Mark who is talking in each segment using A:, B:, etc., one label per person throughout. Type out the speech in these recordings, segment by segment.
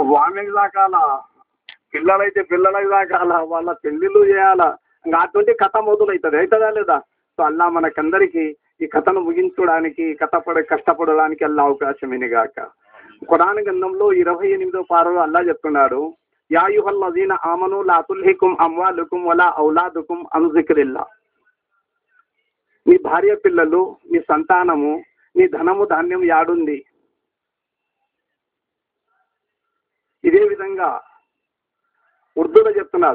A: وا کال پہ پیڑ پلے لوگ کت مدل اتا سولہ من کت نگا کیت پڑھ پڑا اوکش مین گا خران گند پارولہ یا کم امکا اولہ باریہ پیلو نا نو دوں گی چپتنا چپنا چپنا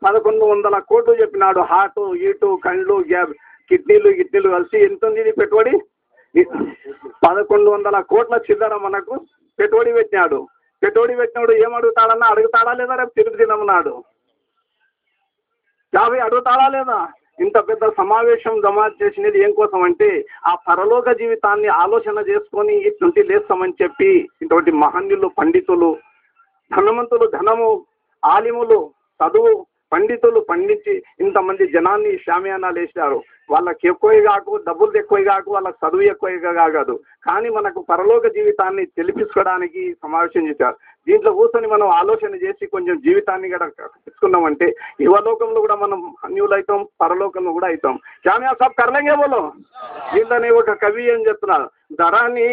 A: پدکن وپ ہارٹ یہ کن لوگ کل کلو کل پٹ پد چل رہا من کو کٹوڑی پہا کٹوڑی پہ یہ اڑتا ترک تمنا یا بھی اڑتا لا اندر سمویشن جم چیسمنٹ آ پہلوک جیتا آلوچنی لے سمن مہنگا پنڈو دن مو آلی چڑو پنڈا پیت مند جنا لیس والو ڈبل چدونی من پہر جیتا سموشن دن آلونے کے جیتا یو لکمل پہ لکما جان سب کرنے کبھی اب درنی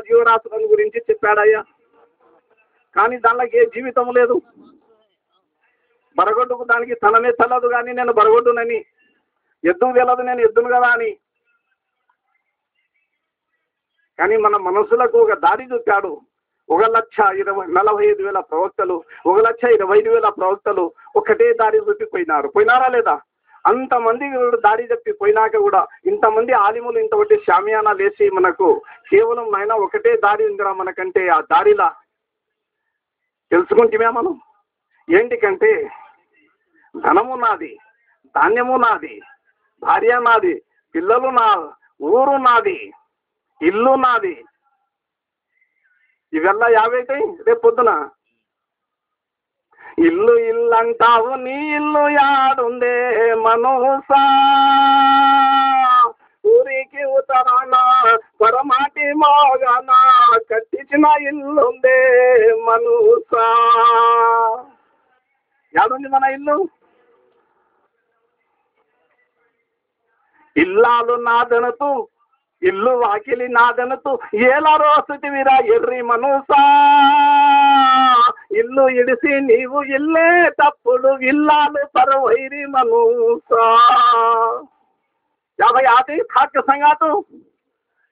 A: جیو راستا کا یہ جیت برکڈ دا تنگ یل من منسلک داری چاہے لر نلبلوی پروکت داری چپ پوئن پینا اتنا من داری چپ پوئناک ان شام لیول داری ہوا منک آ داریمیا منٹ دن دانے نہ پل ابھی اوئی ری پودنا ٹرین پور مٹی مٹی چلے می منا تو ఇల్లు వాకిలి నాదనతు ఎలా రోసుటివిరా ఎర్రి మనూసా ఇల్లు ఇడిసి నీవు ఇల్లే తప్పుడు ఇల్లాలు పరవైరి మనూసా کیا بھائی آتے ہیں تھاک کے سنگ آتے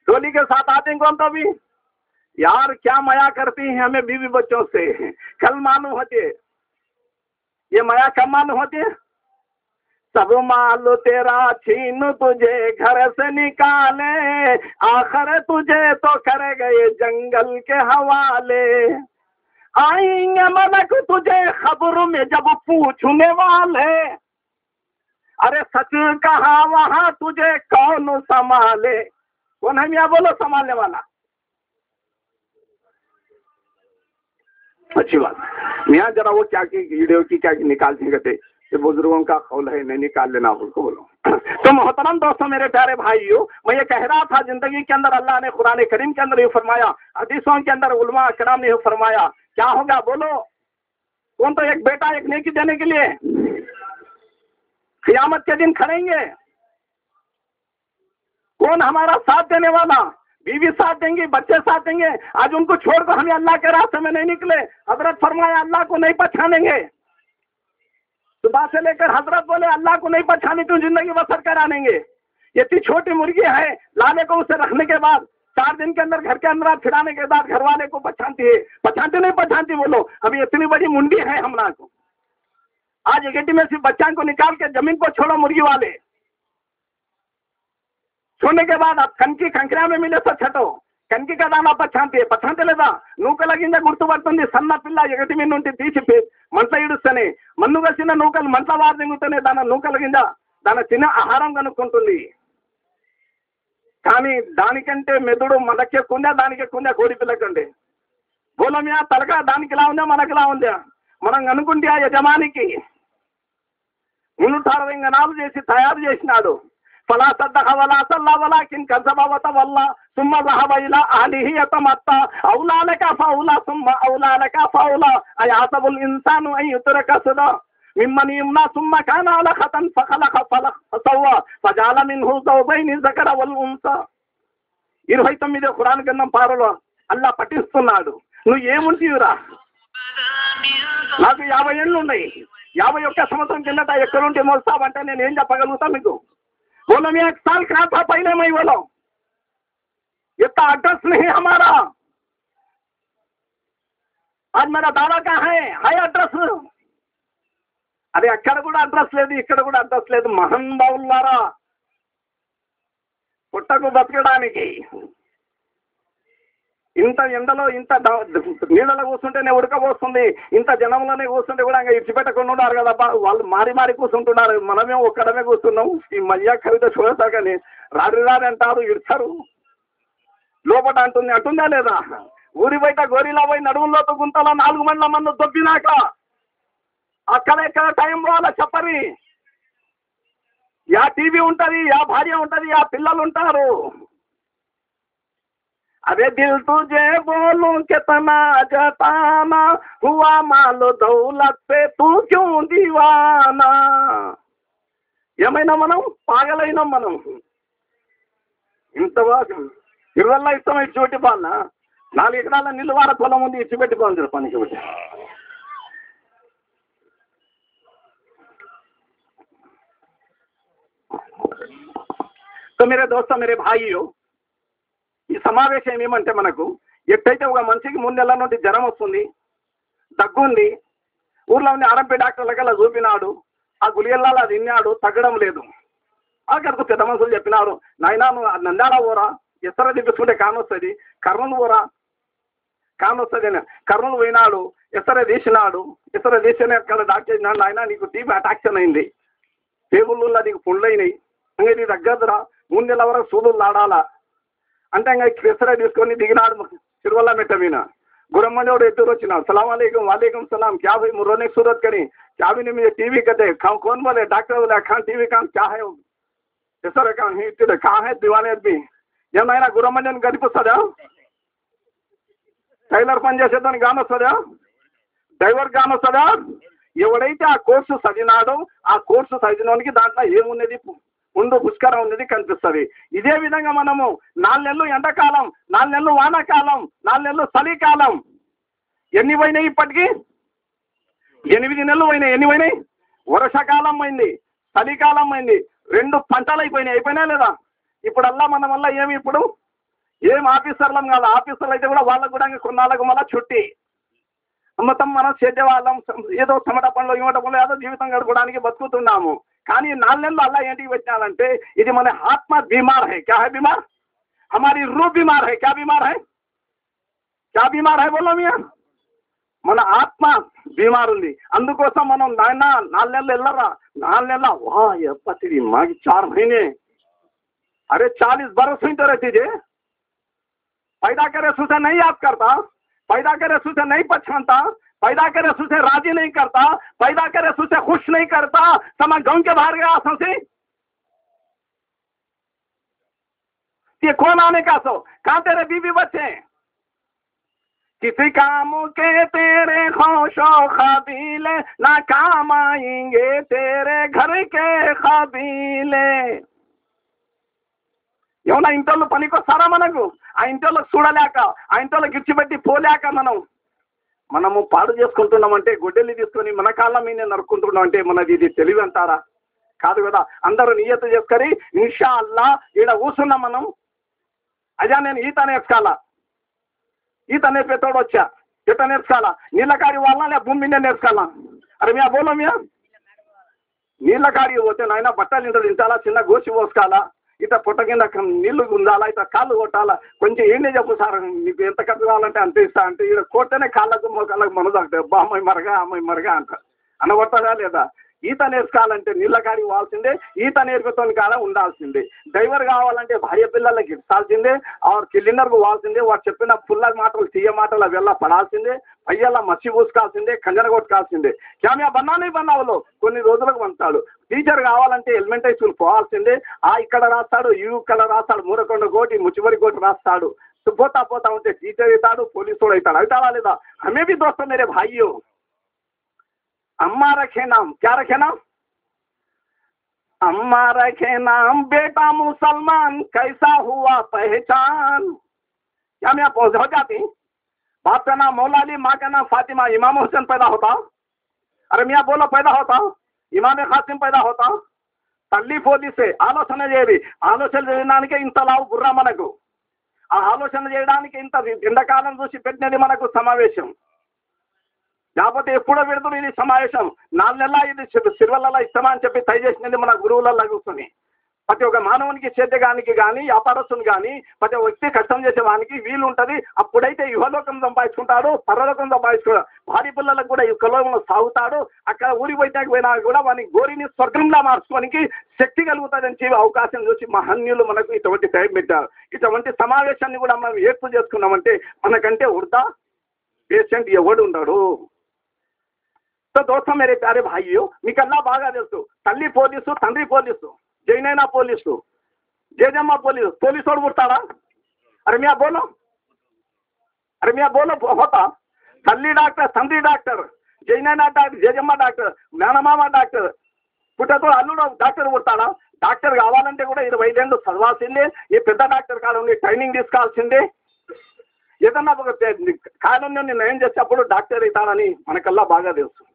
A: ڈولی کے ساتھ آتے ہیں کون تو بھی یار کیا میا کرتی ہیں ہمیں بیوی بچوں سے کل معلوم ہوتے یہ میا کب معلوم ہوتے سب مال تیرا چھین تجھے گھر سے نکالے، آخر تجھے تو کر گئے جنگل کے حوالے۔ آئیں گے ملک تجھے خبر میں جب پوچھنے والے۔ ارے سچ کہا وہاں تجھے کون سنبھالے؟ کون ہے میاں بولو سنبھالنے والا؟ اچھی بات۔ میاں ذرا وہ کیا کی ویڈیو کی کیا نکال دیں گے بزرگوں کا قول ہے، نہیں نکال لینا اس کو بولو۔ تو محترم دوستوں میرے پیارے بھائیو، میں یہ کہہ رہا تھا، زندگی کے اندر اللہ نے قرآن کریم کے اندر یہ فرمایا، حدیثوں کے اندر علماء کرام نے یہ فرمایا، کیا ہوگا؟ بولو۔ کون تو ایک بیٹا ایک نیکی دینے کے لیے؟ قیامت کے دن کھڑیں گے۔ کون ہمارا ساتھ دینے والا؟ بیوی ساتھ دیں گی، بچے ساتھ دیں گے۔ آج ان کو چھوڑ کر ہمیں اللہ کے راستے میں نہیں نکلے۔ حضرت فرمایا، اللہ کو نہیں پچھانیں گے۔ صبح سے لے کر حضرت بولے، اللہ کو نہیں پچھانی تو زندگی بسر کرا آنے گے۔ اتنی چھوٹی مرغی ہے، لانے کو اسے رکھنے کے بعد، چار دن کے اندر گھر کے اندر پھرانے کے بعد گھر والے کو پچھانتی ہے۔ پہچانتی نہیں پچھانتی بولو ابھی اتنی بڑی منڈی ہے ہمارا کو۔ آج اگیٹی میں صرف بچہ کو نکال کے زمین کو چھوڑو مرغی والے۔ چھوڑنے کے بعد آپ کنکی کنکریا میں ملے تو چھٹو۔ కంకి కదా నా పచ్చాంతి పచ్చాంతి లేదా నూకల కింద గుర్తుపడుతుంది సన్న పిల్ల میں మీద నుండి తీసి మంట ఇడుస్తనే منگ چوکل منٹ بار دوں گی دان نوکل کن چھ آہار کنکٹ کا دا مڑ منکا دا گوڑ پیلکن پولیم تلک دا من کلا ہوا من کنکتے آ یجم کیرال تیار چیز فلا صدق ولا صلى ولكن كذب وتولى ثم ذهب الى اهله يتمتع. اولى لك فاولى ثم اولى لك فاولى ايحسب الانسان ان يترك سدى ممن يمنى ثم كان علقة فخلق فلق فسوى. فجعل منه زوجين الذكر والانثى ఇరవై తొమ్మిది ఖురాన్ గ్రంథం పారలో అల్లా పఠిస్తున్నాడు నువ్వు ఏముంటివిరా నాకు యాభై ఏళ్ళు ఉన్నాయి యాభై ఒక్క సంవత్సరం కిందట ఎక్కడుంటే మోస్తావంటే నేను ఏం చెప్పగలుగుతా మీకు بولو، میں ایک سال کہا تھا؟ پہلے میں بولا یہ تاٹس نہیں ہمارا۔ آج میرا دادا کہاں ہے؟ ہائی ایڈریس అరే అక్కడ కూడా అడ్రస్ లేదు ఇక్కడ కూడా అడ్రస్ లేదు మహన్ బావులారా انڈو ان کونٹے ہوڑکوتیں ان جن کون اچھے پیٹر کتاب ماری ماری کونٹر من میں کڑوے کو مزہ کرید چوک رڑوچر لوپٹا لاپ گوری نڑ لگتا ناگ مند دب اکڑک ٹائم روایے چپری یا ٹی وی ہوٹری یا بارہ یا پیل ارے دل تجھے بولوں کہ تنا جتانا، ہوا مال دولت پہ تو کیوں دیوانا ఏమైనా మనం పాగలైనా మనం ఇంత ఇరువల్లా ఇష్టమై చోటి బాన్న నాలుగు ఎకరాల పొలం ఉంది ఇచ్చి పెట్టుకోండి పని చోటి میرے بھائی میرے یہ سموشم من کو ایٹتے وہ منشی موڈ نوٹ جی تگ آرپی ڈاکر لگ چوپنا آ گلی دا تگڑ لوگ آپ کو پیڈ منصوبہ چپنا نند ہو رہا اسٹے کا پیسرا اسٹاکن ٹیبل پونا دگا موڈ نیل ورک سو لڑا اینک فسر کو دگنا چیز میٹر میم گرمنٹ السلام علیکم وعلیکم السلام چاوئی میری سونی چاب ٹیوکی گدے کھونے بولے ڈاکٹر بولے کھان ٹی وی کھان کھوسر کھا دیں یہ ایم آئیں گرمنیہ کن ٹائلر پنجر کا کوئی سزنا آ کو سجنا د من پھر کنست منڈ نال نیل وا کال نال نیل چلی کالمین اپی ایل ہوئی ایرشا کالم چلی کالم رنڈو پٹل اونا اپڑا منڈو آفیسر لوگ آفیسر کال چی من سال سمٹ پن لوگ جیت گڑک بتکتنا ہماری نال نیلرا نال نیل ویجی چار مہینے ارے چالیس برس ری تجیے پیدا کرے سو نہیں آپ کرتا پیدا کرے سو نہیں پچا پیدا کر رسو سے راضی نہیں کرتا، پیدا کر رسو سے خوش نہیں کرتا سما گاؤں کے باہر گیا آسوں سے۔ یہ کون آنے کا سو؟ کہاں تیرے بیوی بی بچے ہیں؟ کسی کام کے تیرے خوش و قبیلے نہ کام آئیں گے تیرے گھر کے قبیلے ఏమన్నా ఇంట్లో పనికి వస్తారా మనకు ఆ ఇంట్లో చూడలేక ఆ ఇంట్లో గిచ్చిపెట్టి పోలేక మనం من پڑا منٹ گوڈنی من کا منٹا نت چیزری نشاء اللہ یہاں من نیو نسکا یہت نیپ ایتا نیچکا نیل کاری نو ارے می بولو می نی کاری بٹ لال چین گوشت پوسکا لالا ات پیٹ کا کچھ چوب سارے کتنے والے ان کو منت مرگ آمرا لا نیچے نیل کا ہوا ایتا نونی کا ڈرائیور کا بارہ پیلے اور کلر کو پواسے پلٹ چیئر ویل پڑا اویلا مسجو کنجر گوٹ کا بنا لی بند روز بنتا ٹیچر کا اس کو پولیس آتا ہے یہ مورکن کو مچورستا ٹیچر اے سا پولیس آم بھی دور میرے بھائی رکھے نا رکھے ناچان باپ کا نام مولا علی ماں کا نام فاطمہ امام حسین پیدا ہوتا ارمی بولا پیدا ہوتا پیدا ہوتا تعلی آر من کو آلوچنڈ کال چوسی پہ من سمویشن لاپڑے سموشن نال نیل سرو اس نے من گروہ కూర్చొని پرتی چارتی کچھ واقع ویل یو لکم سمپا پہ لوکت سمپ باری پیل یو کل ساگتا اکڑتا کہ گوری نے سورگم کا مارچ کو شکتی کلوتنی اوکشوں پہ اٹوتی سموشان منک وڑا پیشنٹو دور میرے پے بھائی نا باغ دل تھی تنری پولیس جگ نینس جے جم پولیس پولیس پڑتا ارے میا بولا ارے میا بولا ہوتا تعلیم ڈاکٹر جے جم ڈاکر مینم ڈاکٹر پٹ اوڑ ڈاکٹر پڑتا ڈاکٹر کا چلو نیتا ڈاکٹر کا ٹرینگویجنا کال چیس ڈاکٹر اتنا منکل باغ دلس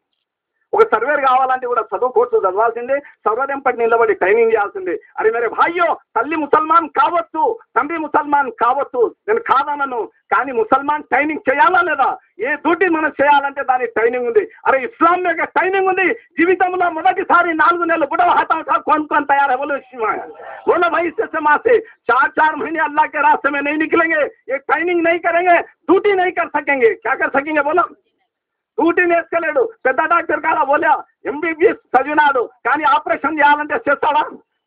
A: سرور کا چوب کو چدواسے سرو دین پہ بڑی ٹریننگ ارے میرے بھائی تعلیم کا تم مسلو نو کا مسلسل لا یہ ڈیوٹی منالی دانگ ارے انسانی ہوتی جیت ماری ناگ بتا بولے بولو ویسے چار چار مہینے الا کے راست میں نہیں نکلیں گے یہ ٹرینگ نہیں کریں گے ڈیوٹی نہیں کر سکیں گے کیا کر سکیں گے بولو سوٹی نوسکل پہ ڈاکٹر کامبی ایس چونا کپرشن چیلنج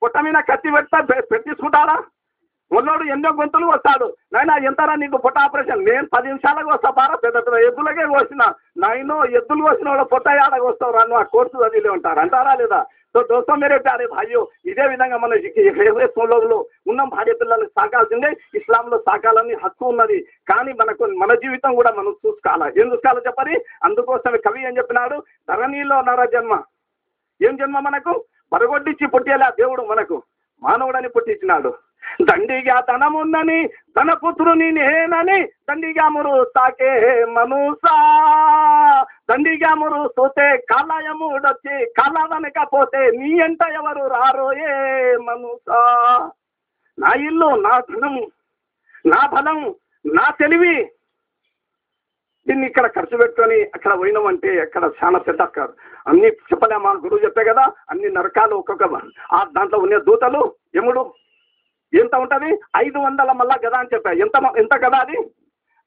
A: پوٹ میری پڑتا منڈو ایس گلوا یہ پہ آپریشن نیو پہ نمشا کے وا بار پہچان نوچنا پوٹ آ رہا کو بھی دسو میرے پے بھائی ادے منگویشن لوگوں بارہ پیلے سال ہکنی من جیت چوسکا چپری ادو کبھی اےپا درنی لنم جنم من کو برگڈی آ دے من کو میٹی دیکھین دن پتھرا دن سوتے کالا کال دن کا رو ملوک خرچ پہ اکڑکار کا آن لوگ دودھ لمبا اتنی اے وا گدا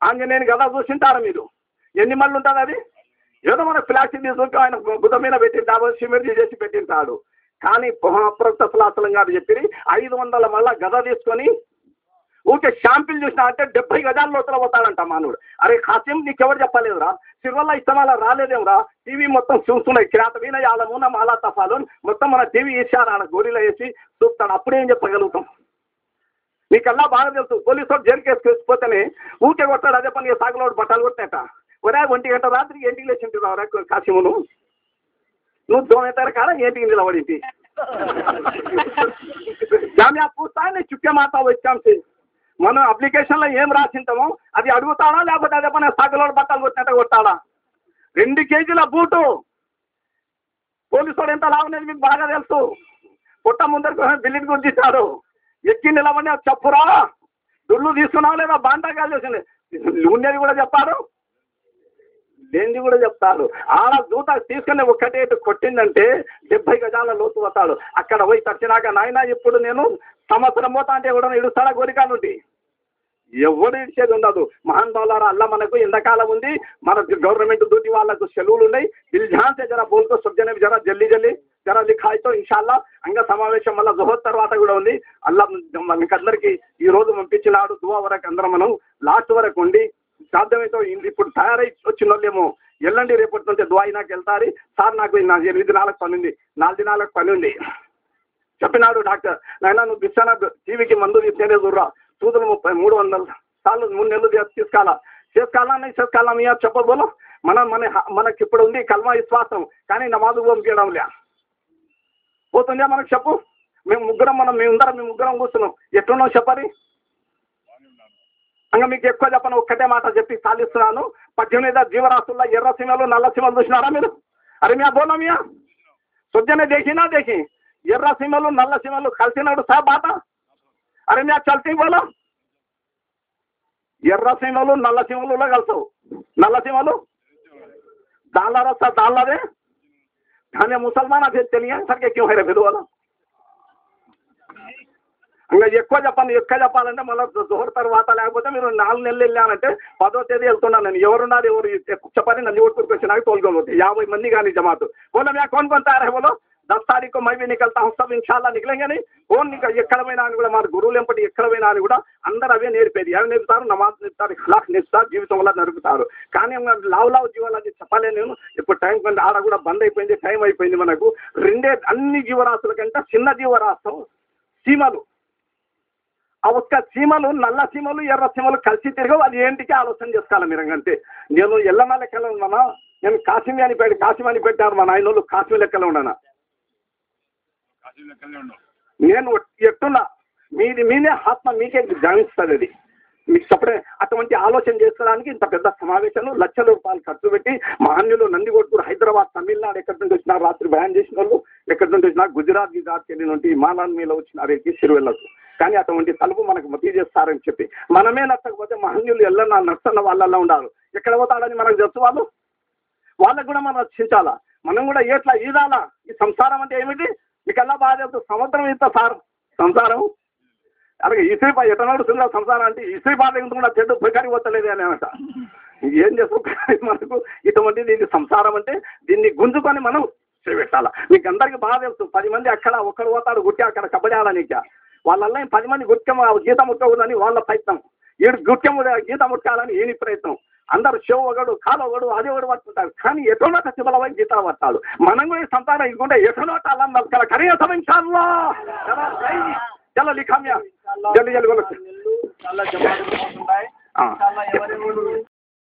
A: آن نیو نے گد چوشا میرے ایسے ملو من فلاش آئی بدھ میم پیٹ سیمر پیٹاپر فلاں گا اب و گدنی اوکے شامل چیس ڈے گزل پتا ارے کس میں چپ لا سرواستہ رالدم ٹی وی مت چوتھنا کھیت میم اِل مونا ملا تفال من ٹی وی اس نے گولی چوتھا اپنے گلتا نلا باغ دلو پولیستے پوٹا ادے پانی ساگلوڑ بٹل کتنا ون گٹ رات کاشیم نو تک ایٹونی جام پو چی متا منکیشن ایم راستہ لوگ ادے پہ سو بٹا رنڈی کے جی بوٹ پولیس لاکھ نہیں باغ دل پہ ملتی ایک بنا چپرا ڈھلو تھی نا بنتا ہے لوڈ چپر آپ کو کچھ ڈبئی گزان لوگ اکڑ ترچنا کہ آئیں اکڑ سمدر موت آنٹا گوری کا محنت اللہ من کوال مر گورنٹ دودھ والے کل جانتے جنا بولے سوجن جہاں جلدی جلدی سر لکھوں ہوں سموشم مل جراؤ یہ روز پن پچھلے دہا ورک منگو لاٹ ورکی سارے تیارو ریپنٹ دوا نہ سارے نہ پہنی ناج نا پنی چپنا ڈاکٹر آئیں پا ٹی وی کی مند کچھ دور تم موڑ سارے موسیقی من منپڑے کلو نوکرا ہوتی میم منہ میم مگرم کو چپری ہاں مجھے تال پتہ جیو رسا یرم نل سیم چوشن رہا میرے ارے مولا مجھے دیکھنا دیکھی یور سیم لوگ نل سیمل کل سو سا بات ارے مل سی بہ یور سیم لوگ نل سیمل کلتا نل سیملو دان سر دال ہمیں مسلمان بھیج چلیے سر کے کیوں ہے رہے بھیلو والا؟ ఎక్కువ చెప్పండి ఎక్కువ చెప్పాలంటే మళ్ళీ జోర్ آنے مسلسل سرکار بھی مطلب دور تروتا لیکن میرے ناگ نیلے پدو تعدی نو رنگ طوعت یاب میری کا جمع ہونا میرے کو تیار والا دس تاریخ ابھی نکلتا میرا گروپٹی آن ادر ابھی نیپی ہے اب نیپتار اخلاق نیپتار جیت درکت لو لوگ جیوالی چوپ لیپ آڑ آرڈ بند ٹائم کوئی جیو رست چھ جیو رست سیم لوگ آم لم لم لے والے ایٹک آلو میرے گا نیو ملنا کاشم کاشیمنی پیٹھا منا آئی కాశ్మీర్ کاش ఉన్నానా
B: نٹ
A: نہم مجھے گھنت اٹو آلچن جیسا اندر سموشن لچ روپیے خرچ پیٹی محنت نند ہائی تملنا چار رات بیان چیزوں گجرات میل وچہ چیری اٹھتی تلو منگل جی منمے نکچے محنوی نسل والا ہوتا ہے منگوا مچھل چالا منٹ یہاں سارا یہ مکلا باغ چلتا سمدر سار سارا الگ اسٹنا سنگھ سمے استعمال دنسارٹ دینی گنج کو منٹ مندر کی باغ چلتا پہ مجھے اکڑا ہوتا ہے کبھی آپ نے کیا پہ مجھے گر گیت متنی والد پر گیت متنی پریت ادھر شوڑ کا کالوڑ ادا کٹوٹ سب چیت پڑتا من کو سنانٹ ایٹ نوٹ کن سمجھا چلو لکھا